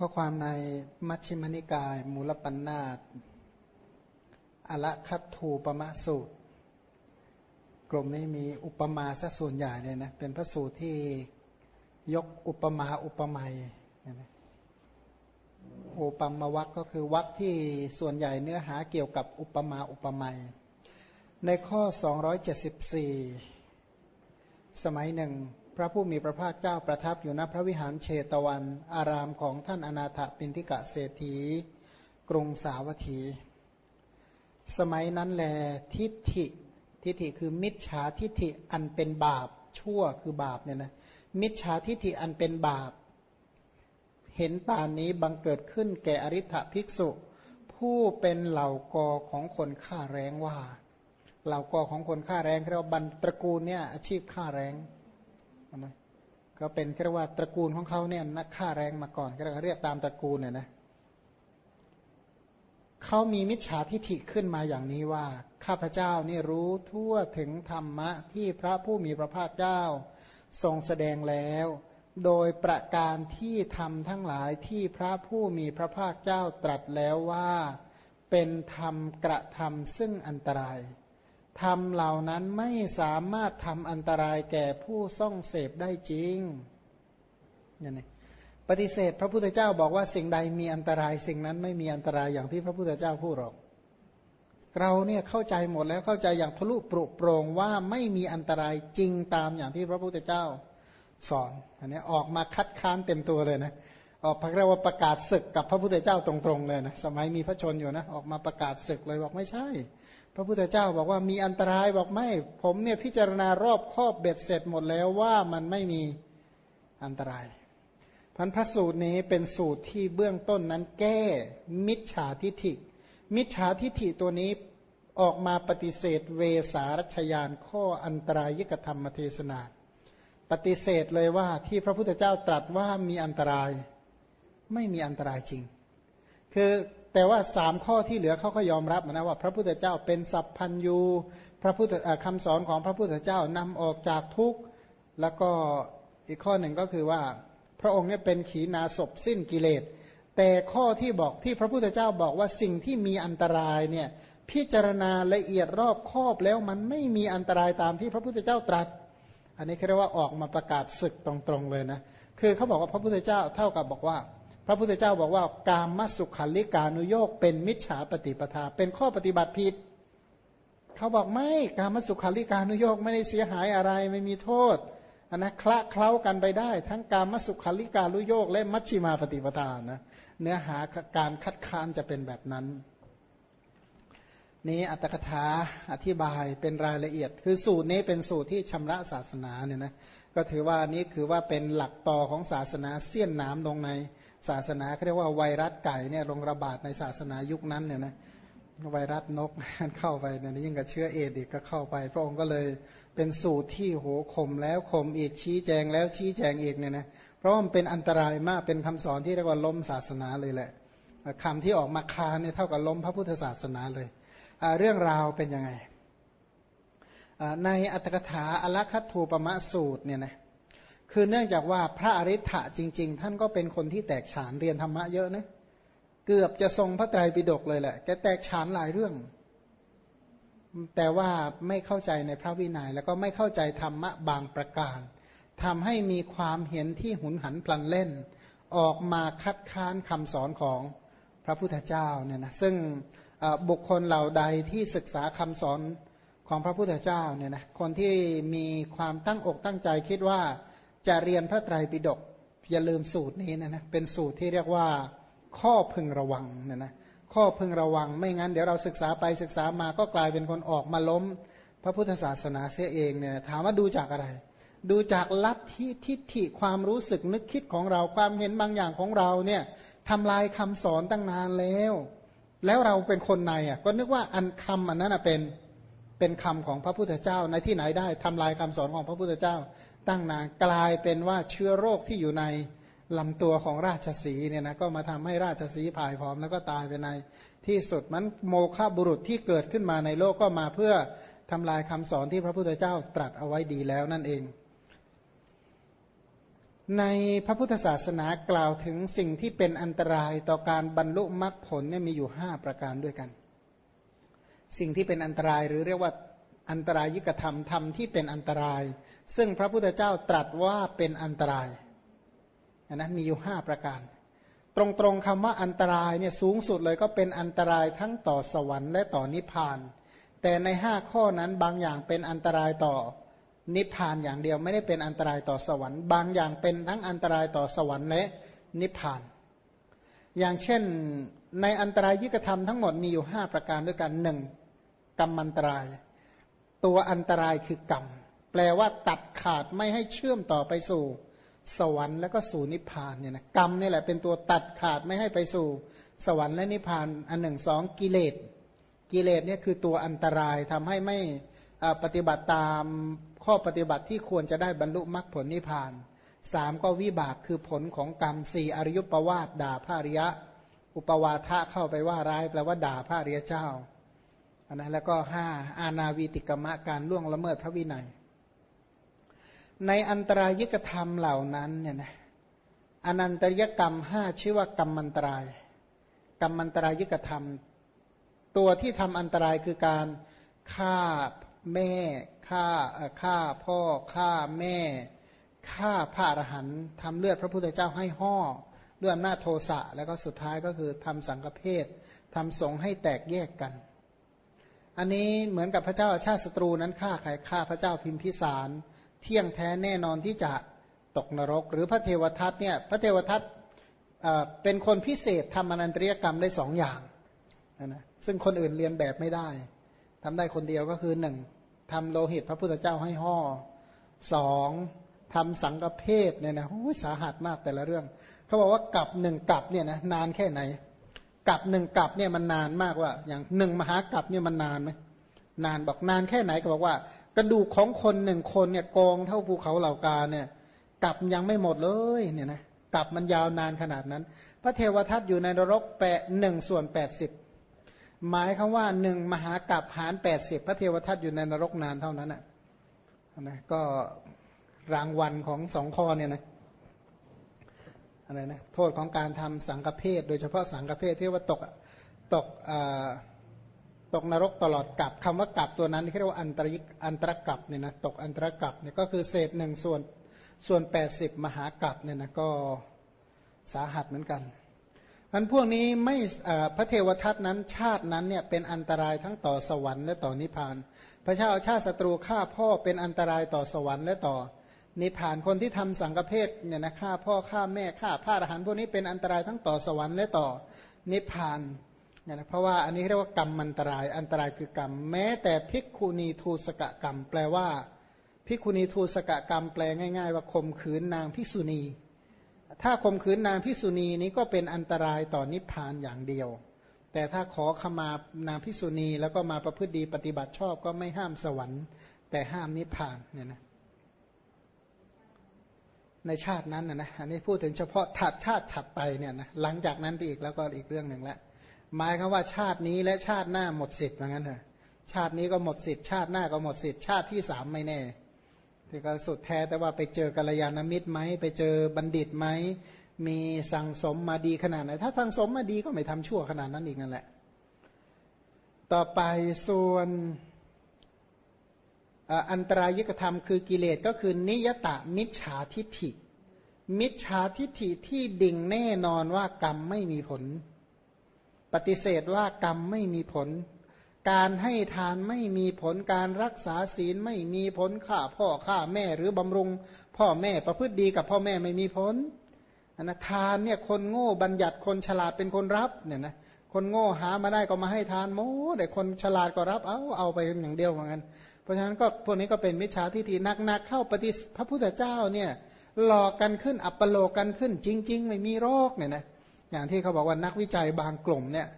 ข้อความในมัชฌิมนิกาย มูลปัญนาตอละคัตถูปมะสูตร กลุ่มนี้มีอุปมาซะส่วนใหญ่เนี่ยนะ เป็นพระสูตรที่ยกอุปมาอุปไมยอุปมาวัคก็คือวัคที่ส่วนใหญ่เนื้อหาเกี่ยวกับอุปมาอุปไมยในข้อ 274 สมัยหนึ่ง พระผู้มีพระภาคเจ้าประทับอยู่ณพระวิหารเชตวัน อารามของท่านอนาถปินทิกะเศรษฐี กรุงสาวัตถี สมัยนั้นแลทิฏฐิทิฏฐิคือมิจฉาทิฏฐิอันเป็นบาปชั่วคือบาปเนี่ยนะมิจฉาทิฏฐิอันเป็นบาป เห็นป่านนี้บังเกิดขึ้นแก่อริ t ภิกษุ ผู้เป็นเหล่ากอของคนฆ่าแรงว่า เหล่ากอของคนฆ่าแรงเรียกว่าบรรตระกูลเนี่ยอาชีพฆ่าแรง นะก็เป็นเรียกว่าตระกูลของเขาเนี่ยนักฆ่าแรงมาก่อนก็เรียกตามตระกูลเนี่ยนะเขามีมิจฉาทิฐิขึ้นมาอย่างนี้ว่า ข้าพเจ้านี่รู้ทั่วถึงธรรมะที่พระผู้มีพระภาคเจ้า ทรงแสดงแล้ว โดยประการที่ทำทั้งหลายที่พระผู้มีพระภาคเจ้าตรัสแล้วว่า เป็นธรรมกระทำซึ่งอันตราย ธรรมเหล่านั้นไม่สามารถทำอันตรายแก่ผู้ซ่องเสพได้จริงอย่างนี้ปฏิเสธพระพุทธเจ้าบอกว่าสิ่งใดมีอันตรายสิ่งนั้นไม่มีอันตรายอย่างที่พระพุทธเจ้าพูดหรอก เราเนี่ยเข้าใจหมดแล้วเข้าใจอย่างทะลุปรุโปรงว่าไม่มีอันตรายจริงตามอย่างที่พระพุทธเจ้าสอนอันนี้ออกมาคัดค้านเต็มตัวเลยนะออกพักเรียกว่าประกาศศึกกับพระพุทธเจ้าตรงๆเลยนะสมัยมีพระชนอยู่นะออกมาประกาศศึกเลยบอกไม่ใช่ พระพุทธเจ้าบอกว่ามีอันตรายบอกไม่ ผมเนี่ยพิจารณารอบครอบเบ็ดเสร็จหมดแล้วว่ามันไม่มีอันตรายพันพระสูตรนี้เป็นสูตรที่เบื้องต้นนั้นแก้มิจฉาทิฐิ มิจฉาทิฐิตัวนี้ออกมาปฏิเสธเวสารัชยานข้ออันตรายยกธรรมเทศนา ปฏิเสธเลยว่าที่พระพุทธเจ้าตรัสว่ามีอันตราย ไม่มีอันตรายจริง คือ แต่ว่าสามข้อที่เหลือเขาก็ยอมรับนะว่า พระพุทธเจ้าเป็นสัพพัญยูพระพุทธคำสอนของพระพุทธเจ้านำออกจากทุกข์แล้วก็อีกข้อหนึ่งก็คือว่า พระองค์เนี่ยเป็นขีณาศพสิ้นกิเลส แต่ข้อที่บอกที่พระพุทธเจ้าบอกว่าสิ่งที่มีอันตรายเนี่ยพิจารณาละเอียดรอบครอบแล้วมันไม่มีอันตรายตามที่พระพุทธเจ้าตรัส อันนี้เรียกว่าออกมาประกาศศึกตรงๆเลยนะคือเขาบอกว่าพระพุทธเจ้าเท่ากับบอกว่า พระพุทธเจ้าบอกว่า การมัสุขันลิกานุโยกเป็นมิจฉาปฏิปทา เป็นข้อปฏิบัติผิด เขาบอกไม่การมัสุขันลิกานุโยกไม่ได้เสียหายอะไรไม่มีโทษอันนะคละเคล้ากันไปได้ ทั้งการมัสุขันลิกานุโยกและมัชชิมาปฏิปทานะเนื้อหาการคัดค้านจะเป็นแบบนั้น นี้อัตถกถาอธิบายเป็นรายละเอียด คือสูตรนี้เป็นสูตรที่ชำระศาสนาเนี่ยนะก็ถือว่านี้คือว่าเป็นหลักต่อของศาสนาเสี้ยนน้ำลงใน ศาสนาเขาเรียกว่าไวรัสไก่เนี่ยลงระบาดในศาสนายุคนั้นเนี่ยนะไวรัสนกเข้าไปเนี่ยยิ่งกับเชื้อเอดอีกก็เข้าไป พระองค์ก็เลยเป็นสูตรที่โหคมแล้วคมอีกชี้แจงแล้วชี้แจงอีกเนี่ยนะเพราะมันเป็นอันตรายมากเป็นคำสอนที่เรียกว่าล้มศาสนาเลยแหละคำที่ออกมาคาเนี่ยเท่ากับล้มพระพุทธศาสนาเลย เรื่องราวเป็นยังไงในอัตถกถาอลคัตถูปมะสูตรเนี่ยนะ คือเนื่องจากว่าพระอริ t ะจริง ๆ ท่านก็เป็นคนที่แตกฉานเรียนธรรมะเยอะนะเกือบจะทรงพระไตรปิฎกเลยแหละแกแตกฉานหลายเรื่อง แต่ว่าไม่เข้าใจในพระวินยัย แล้วก็ไม่เข้าใจธรรมะบางประการทำให้มีความเห็นที่หุนหันพลันเล่น ออกมาคัดค้านคำสอนของพระพุทธเจ้าเนี่ยนะซึ่งบุคคลเหล่าใดที่ศึกษาคำสอนของพระพุทธเจ้าเนี่ยนะคนที่มีความตั้งอกตั้งใจคิดว่า จะเรียนพระไตรปิฎกอย่าลืมสูตรนี้นะนะเป็นสูตรที่เรียกว่าข้อพึงระวังนี่ยนะข้อพึงระวังไม่งั้นเดี๋ยวเราศึกษาไปศึกษามาก็กลายเป็นคนออกมาล้ม พระพุทธศาสนาเสียเองเนี่ยถามว่าดูจากอะไร ดูจากลัทธิทิฏฐิความรู้สึกนึกคิดของเราความเห็นบางอย่างของเราเนี่ยทำลายคำสอนตั้งนานแล้ว แล้วเราเป็นคนในอะก็นึกว่าอันคำอันนั้นเป็นเป็นคำของพระพุทธเจ้าในที่ไหนได้ทำลายคำสอนของพระพุทธเจ้า ตั้งนานกลายเป็นว่าเชื้อโรคที่อยู่ในลำตัวของราชสีเนี่ยนะก็มาทำให้ราชสีผายผอมแล้วก็ตายไปในที่สุดมันโมฆะบุรุษที่เกิดขึ้นมาในโลกก็มาเพื่อทำลายคำสอนที่พระพุทธเจ้าตรัสเอาไว้ดีแล้วนั่นเอง ในพระพุทธศาสนากล่าวถึงสิ่งที่เป็นอันตรายต่อการบรรลุมรรคผลเนี่ยมีอยู่ 5 ประการด้วยกัน สิ่งที่เป็นอันตรายหรือเรียกว่า อันตรายยิกธรรมธรรมที่เป็นอันตราย ซึ่งพระพุทธเจ้าตรัสว่าเป็นอันตรายนะมีอยู่5ประการ ตรงๆคำว่าอันตรายเนี่ยสูงสุดเลยก็เป็นอันตรายทั้งต่อสวรรค์และต่อนิพพาน แต่ใน5ข้อนั้นบางอย่างเป็นอันตรายต่อนิพพานอย่างเดียวไม่ได้เป็นอันตรายต่อสวรรค์ บางอย่างเป็นทั้งอันตรายต่อสวรรค์และนิพพาน อย่างเช่นในอันตรายยิกธรรมทั้งหมดมีอยู่ 5 ประการด้วยกันหนึ่งกรรมันตราย ตัวอันตรายคือกรรม แปลว่าตัดขาดไม่ให้เชื่อมต่อไปสู่ สวรรค์แล้วก็สู่นิพพานเนี่ยนะกรรมนี่แหละเป็นตัวตัดขาดไม่ให้ไปสู่ สวรรค์และนิพพานอันหนึ่งสองกิเลสกิเลสเนี่ยคือตัวอันตรายทำให้ไม่ปฏิบัติตามข้อปฏิบัติที่ควรจะได้บรรลุมรรคผลนิพพานสามก็วิบากคือผลของกรรมสี่อริยปวาทด่าพระริยะ อุปวาทะเข้าไปว่าร้ายแปลว่าด่าพระริยเจ้า นนั้นแล้วก็ห้าอาณาวีติกมะการล่วงละเมิดพระวินัย ในอันตรายิกธรรมเหล่านั้นเนี่ยนะอนันตริยกรรมห้าชื่อว่ากรรมมันตราย กรรมมันตรายิกธรรม ตัวที่ทำอันตรายคือการฆ่าแม่ฆ่าฆ่าพ่อฆ่าแม่ฆ่าพระอรหันต์ทำเลือดพระพุทธเจ้าให้ห่อด้วยอำนาจโทสะแล้วก็สุดท้ายก็คือทำสังฆเพศทำสงให้แตกแยกกัน อันนี้เหมือนกับพระเจ้าชาติศัตรูนั้นฆ่าใครฆ่าพระเจ้าพิมพิสาร เที่ยงแท้แน่นอนที่จะตกนรก หรือพระเทวทัตเนี่ยพระเทวทัตเป็นคนพิเศษทำอนันตริยกรรมได้สองอย่างนะซึ่งคนอื่นเรียนแบบไม่ได้ทำได้คนเดียวก็คือหนึ่งทำโลหิตพระพุทธเจ้าให้ห่อสองทำสังฆเพศเนี่ยนะสาหัสมากแต่ละเรื่อง เขาบอกว่ากลับหนึ่งกลับเนี่ยนะนานแค่ไหน กับหนึ่งกับเนี่ยมันนานมากว่า อย่างหนึ่งมหากับเนี่ยมันนานไหมนานบอกนานแค่ไหนก็บอกว่า กระดูกของคนหนึ่งคนเนี่ยกองเท่าภูเขาเหล่ากาเนี่ยกับยังไม่หมดเลยเนี่ยนะกับมันยาวนานขนาดนั้น พระเทวทัตอยู่ในนรกแปะหนึ่งส่วนแปดสิบหมายคำว่าหนึ่งมหากรัปหารแปดสิบพระเทวทัตอยู่ในนรกนานเท่านั้นนะนะก็รางวัลของสองข้อเนี่ยนะ อะไรนะโทษของการทำสังฆเพศ โดยเฉพาะสังฆเพศที่ว่าตกตกตกนรกตลอดกับคำว่ากับตัวนั้นที่เรียกว่าอันตริกอันตรกับเนี่ยนะตกอันตรกับเนี่ยก็คือเศษหนึ่งส่วนส่วนแปดสิบมหากับเนี่ยนะก็สาหัสเหมือนกันมันพวกนี้ไม่พระเทวทัตนั้นชาตินั้นเนี่ยเป็นอันตรายทั้งต่อสวรรค์และต่อนิพพาน พระเจ้าชาติศัตรูฆ่าพ่อเป็นอันตรายต่อสวรรค์และต่อ นิพพานคนที่ทำสังฆเพศเนี่ยนะฆ่าพ่อฆ่าแม่ฆ่าพระอรหันต์พวกนี้เป็นอันตรายทั้งต่อสวรรค์และต่อนิพพานเนี่ยนะเพราะว่าอันนี้เรียกว่ากรรมอันตรายอันตรายคือกรรม แม้แต่ภิกขุณีทูสกกรรม แปลว่าภิกขุณีทูสกกรรม แปลง่าย ๆ ว่าข่มขืนนางภิกษุณี ถ้าข่มขืนนางพิษุณีนี้ก็เป็นอันตรายต่อนิพพานอย่างเดียว แต่ถ้าขอขมานางพิษุณีแล้วก็มาประพฤติดีปฏิบัติชอบก็ไม่ห้ามสวรรค์ แต่ห้ามนิพพานเนี่ยนะ ในชาตินั้นนะนะอันนี้พูดถึงเฉพาะถัดชาติถัดไปเนี่ยนะหลังจากนั้นไปอีกแล้วก็อีกเรื่องหนึ่งละหมายคือว่าชาตินี้และชาติหน้าหมดสิทธิ์เหมือนกันเถอะชาตินี้ก็หมดสิทธิ์ชาติหน้าก็หมดสิทธิ์ชาติที่สามไม่แน่ที่ก็สุดแท้แต่ว่าไปเจอกัลยาณมิตรไหมไปเจอบัณฑิตไหมมีสั่งสมมาดีขนาดไหน ถ้าสั่งสมมาดีก็ไม่ทำชั่วขนาดนั้นอีกนั่นแหละ ต่อไปส่วน อันตรายิกธรรมคือกิเลสก็คือนิยตะมิจฉาทิฐิ มิจฉาทิฐิที่ดิ่งแน่นอนว่ากรรมไม่มีผล ปฏิเสธว่ากรรมไม่มีผล การให้ทานไม่มีผลการรักษาศีลไม่มีผลข่าพ่อข่าแม่หรือบำรุง พ่อแม่ประพฤติดีกับพ่อแม่ไม่มีผลอนะทานเนี่ยคนโง่บัญญัติคนฉลาดเป็นคนรับเนี่ยนะคนโง่หามาได้ก็มาให้ทานโม้แต่คนฉลาดก็รับเอาเอาไปอย่างเดียวเหมือนกัน เพราะฉะนั้นก็พวกนี้ก็เป็นมิจฉาทิฏฐินักๆเข้าปฏิพระพุทธเจ้าเนี่ยหลอกกันขึ้นอัปโลกกันขึ้น จริง ๆ ไม่มีโรคเนี่ยนะอย่างที่เขาบอกว่านักวิจัยบางกลุ่มเนี่ย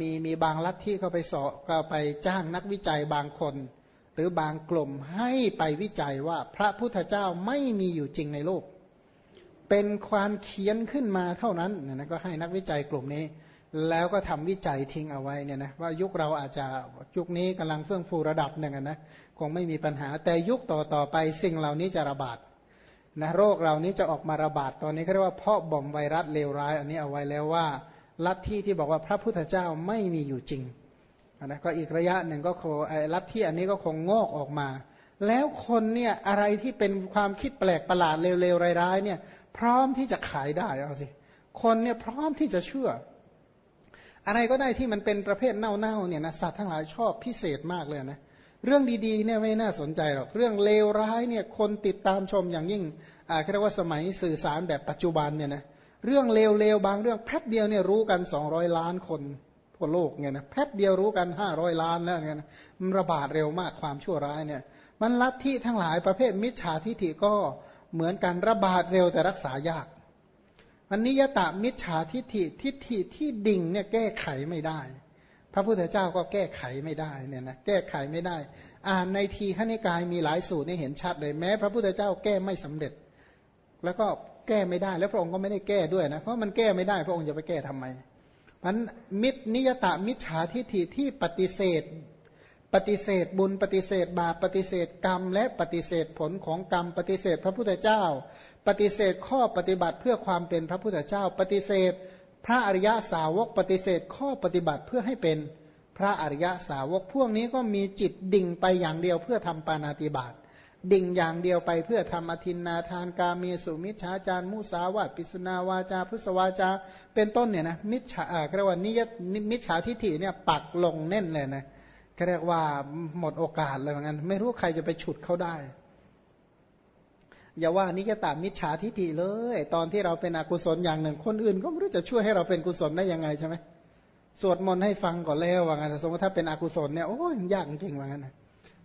มีมีบางลัทธิเขาไปสอบก็ไปจ้างนักวิจัยบางคน หรือบางกลุ่มให้ไปวิจัยว่าพระพุทธเจ้าไม่มีอยู่จริงในโลก เป็นความเขียนขึ้นมาเท่านั้นนะก็ให้นักวิจัยกลุ่มนี้ แล้วก็ทำวิจัยทิ้งเอาไว้เนี่ยนะว่ายุคเราอาจจะยุคนี้กำลังเฟื่องฟูระดับหนึ่งนะคงไม่มีปัญหา แต่ยุคต่อต่อไปสิ่งเหล่านี้จะระบาดนะโรคเรานี้จะออกมาระบาดตอนนี้เขาเรียกว่าเพาะบ่มไวรัสเลวร้าย อันนี้เอาไว้แล้วว่าลัทธิที่บอกว่าพระพุทธเจ้าไม่มีอยู่จริงนะก็อีกระยะหนึ่งก็คงลัทธิอันนี้ก็คงงอกออกมา แล้วคนเนี่ยอะไรที่เป็นความคิดแปลกประหลาดเลวๆร้ายๆเนี่ยพร้อมที่จะขายได้เอาสิคนเนี่ยพร้อมที่จะเชื่อ อะไรก็ได้ที่มันเป็นประเภทเน่าๆเนี่ยนะสัตว์ทั้งหลายชอบพิเศษมากเลยนะเรื่องดีๆเนี่ยไม่น่าสนใจหรอก เรื่องเลวร้ายเนี่ยคนติดตามชมอย่างยิ่งอ่าเรียกว่าสมัยสื่อสารแบบปัจจุบันเนี่ยนะเรื่องเลวๆบางเรื่องแป๊บเดียวเนี่ยรู้กัน 200 ล้านคนทั่วโลกเนี่ยนะแป๊บเดียวรู้กัน 500 ล้านแล้วเนี่ยนะมันระบาดเร็วมากความชั่วร้ายเนี่ยมันลัทธิทั้งหลายประเภทมิจฉาทิฐิก็เหมือนกันระบาดเร็วแต่รักษายาก มันนิยตามิจฉาทิฏฐิทิฏฐิที่ดิ่งเนี่ยแก้ไขไม่ได้ พระพุทธเจ้าก็แก้ไขไม่ได้เนี่ยนะแก้ไขไม่ได้ อ่านในทีขณิกายมีหลายสูตรนี่เห็นชัดเลยแม้ พระพุทธเจ้าแก้ไม่สำเร็จ แล้วก็แก้ไม่ได้ แล้วพระองค์ก็ไม่ได้แก้ด้วยนะเพราะมันแก้ไม่ได้ พระองค์จะไปแก้ทำไมมันมิตรนิยตามิจฉาทิฏฐิที่ปฏิเสธ ปฏิเสธบุญปฏิเสธบาปปฏิเสธกรรม และปฏิเสธผลของกรรม ปฏิเสธพระพุทธเจ้า ปฏิเสธข้อปฏิบัติเพื่อความเป็นพระพุทธเจ้า ปฏิเสธ พระอริยสาวก ปฏิเสธข้อปฏิบัติเพื่อให้เป็นพระอริยสาวกพวกนี้ก็มีจิตดิ่งไปอย่างเดียวเพื่อทำปานาติบาตดิ่งอย่างเดียวไปเพื่อทำอธินนาทานกาเมสุมิชฌาจารมุสาวาตปิสุนาวาจาพุสวาจา เป็นต้นเนี่ยนะมิจฉาเรียกว่านิยมิจฉาทิฏฐิเนี่ยปักลงแน่นเลยนะ ก็เรียกว่าหมดโอกาสเลยเหมือนกันไม่รู้ใครจะไปฉุดเขาได้ อย่าว่านิยตามิจฉาทิฏฐิเลย ตอนที่เราเป็นอกุศลอย่างหนึ่ง คนอื่นก็ไม่รู้จะช่วยให้เราเป็นกุศลได้ยังไงใช่ไหมสวดมนต์ให้ฟังก่อนแล้วว่างั้นสมมติถ้าเป็นอกุศลเนี่ยโอ้ยยากจริงว่างั้น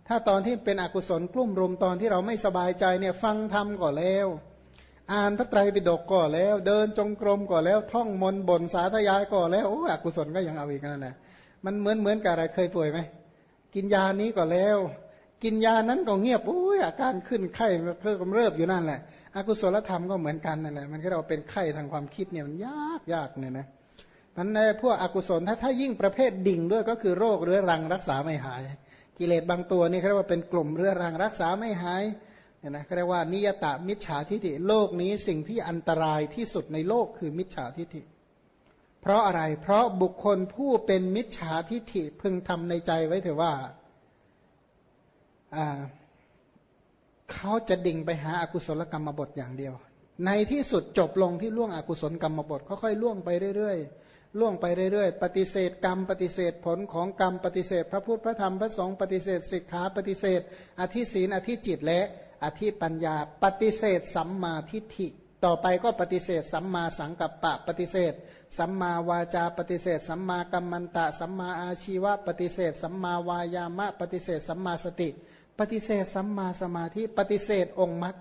ถ้าตอนที่เป็นอกุศลกลุ่มรุมตอนที่เราไม่สบายใจเนี่ยฟังธรรมก่อนแล้ว อ่านพระไตรปิฎกก่อนแล้ว เดินจงกรมก่อนแล้ว ท่องมนต์บ่นสาธยายก่อนแล้วโอ้อกุศลก็ยังเอาอีกนั่นแหละมันเหมือนเหมือนกับอะไรเคยป่วยไหม กินยานี้ก่อนแล้ว กินยานั้นก็เงียบโอ้ยอาการขึ้นไข้เพิ่มกำเริบอยู่นั่นแหละอกุศลธรรมก็เหมือนกันนั่นแหละมันก็เราเป็นไข้ทางความคิดเนี่ยมันยากยากเนี่ยนะมันในพวกอกุศลถ้าถ้ายิ่งประเภทดิ่งด้วยก็คือโรคเรื้อรังรักษาไม่หาย กิเลสบางตัวนี่เขาเรียกว่าเป็นกลุ่มเรื้อรังรักษาไม่หายเนี่ยนะเขาเรียกว่านิยตามิจฉาทิฏฐิโลกนี้สิ่งที่อันตรายที่สุดในโลกคือมิจฉาทิฏฐิ เพราะอะไร เพราะบุคคลผู้เป็นมิจฉาทิฏฐิพึงทำในใจไว้เถอะว่า เขาจะดิ่งไปหาอากุศลกรรมบทอย่างเดียว ในที่สุดจบลงที่ล่วงอกุศลกรรมบทค่อยๆล่วงไปเรื่อยๆล่วงไปเรื่อยๆ ปฏิเสธกรรม ปฏิเสธผลของกรรม ปฏิเสธ พระพุทธพระธรรมพระสงฆ์ปฏิเสธสิกขา ปฏิเสธ อธิศีนอธิจิตและอธิปัญญา ปฏิเสธสัมมาทิฏฐิ ต่อไปก็ปฏิเสธสัมมาสังกัปปะ ปฏิเสธ สัมมาวาจา ปฏิเสธ สัมมากัมมันตะ สัมมาอาชีวะ ปฏิเสธ สัมมาวายามะ ปฏิเสธ สัมมาสติ ปฏิเสธสัมมาสมาธิ ปฏิเสธองค์มรรค